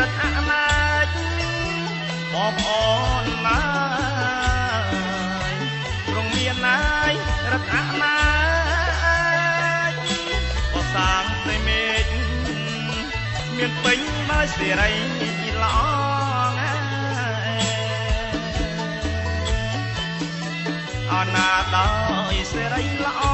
រដ្ឋអាណាចបងប្អូនណាយទ្រង់មានណាយរដ្ឋអាណាចក៏សាងតែមេឃមានពេញដោយសេរីល្អណាស់អណាដោយសេរីល្អ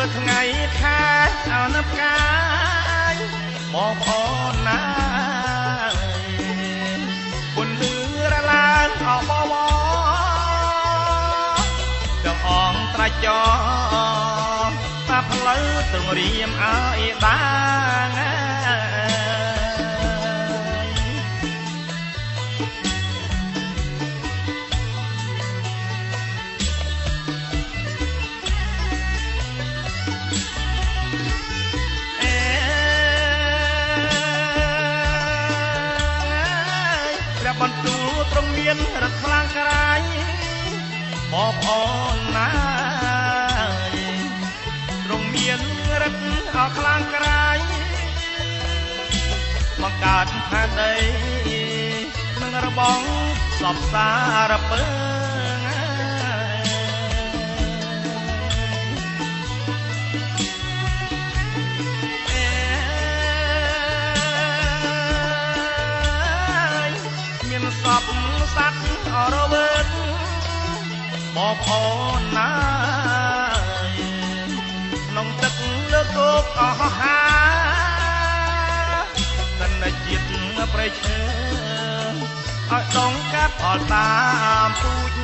មើលថ្ងៃខែអនផ្កាយបងប្អូនណាបុនលឺរឡើងអបវទាំងអងត្រាច់ចតាផ្លូវទាំងរៀមអើយដាង បន្ទូលទ្រង់មានរត់ខ្លាំងក្រាយបងប្អូនណាទ្រង់មានរត់អស់ខ្លាំងក្រាយបង្កើតផែនដីនឹងរបងសពសារពើ បងប្អូនណាក្នុងទឹកលើគោកអស់ហាតនជាតិប្រៃឈើឲ្យដងកាត់អល់តាមពូជ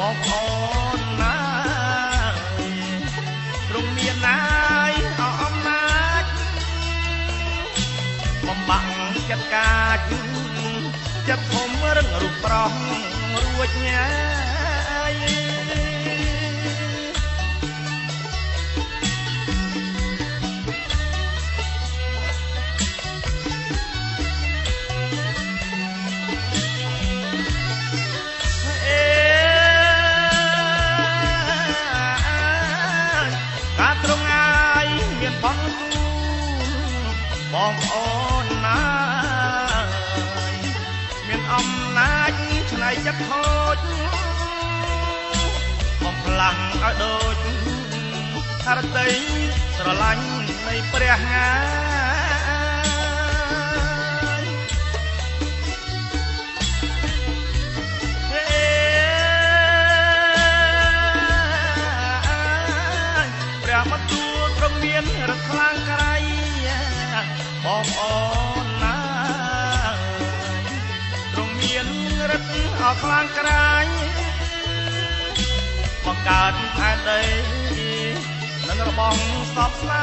បងប្អូនណាទ្រង់មានណាយអំណាចបំបាក់ចិត្តកាចចិត្តធំរឹងរូបប្រោះរួចញ៉ា ឆ្នៃចិត្តខូចបំផ្លាំងឲ្យដូចរតីស្រឡាញ់នៃព្រះងាយព្រះមទូលទ្រង់មានរត់ខ្លាំងក្រៃបងប្អូ ខ្លាំងក្រៃបង្កើតផែនដីនឹងរបងសពស្នា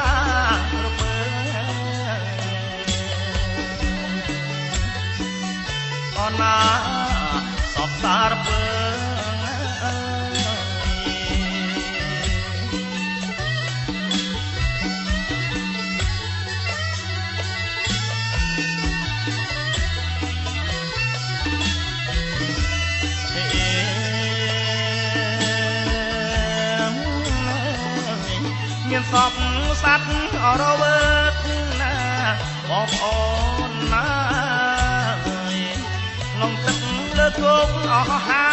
មានសពសัตว์អរវើតណាបងប្អូនណាក្នុងទឹកលើគោកអស់ហា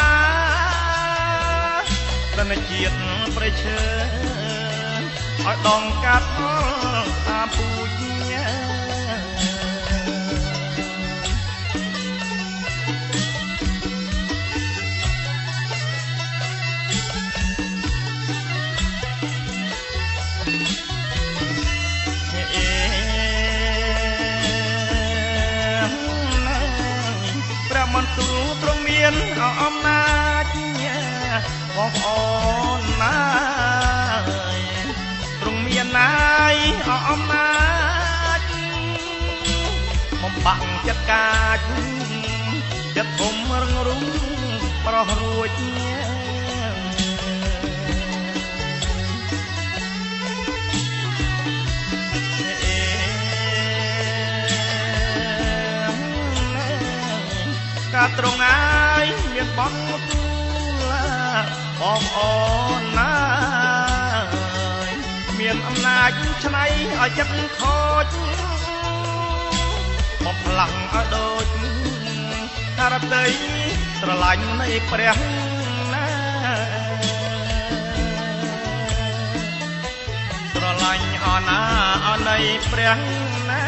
រណជាតិប្រៃឈើឲ្យដងកាត់តាមពូជ បងប្អូនណាយទ្រង់មានណាយអអំណាចបំបាក់ចិត្តកាចចិត្តធំរងរុងប្រោះរួចកាត្រង់អាយមាន បងទូលាបងអូនណាមានអំណាចឆ្នៃឲ្យចិត្តខូចបំផ្លាំងឲ្យដូចរតីស្រឡាញ់នៃព្រះណាស្រឡាញ់អណាអនៃព្រះណា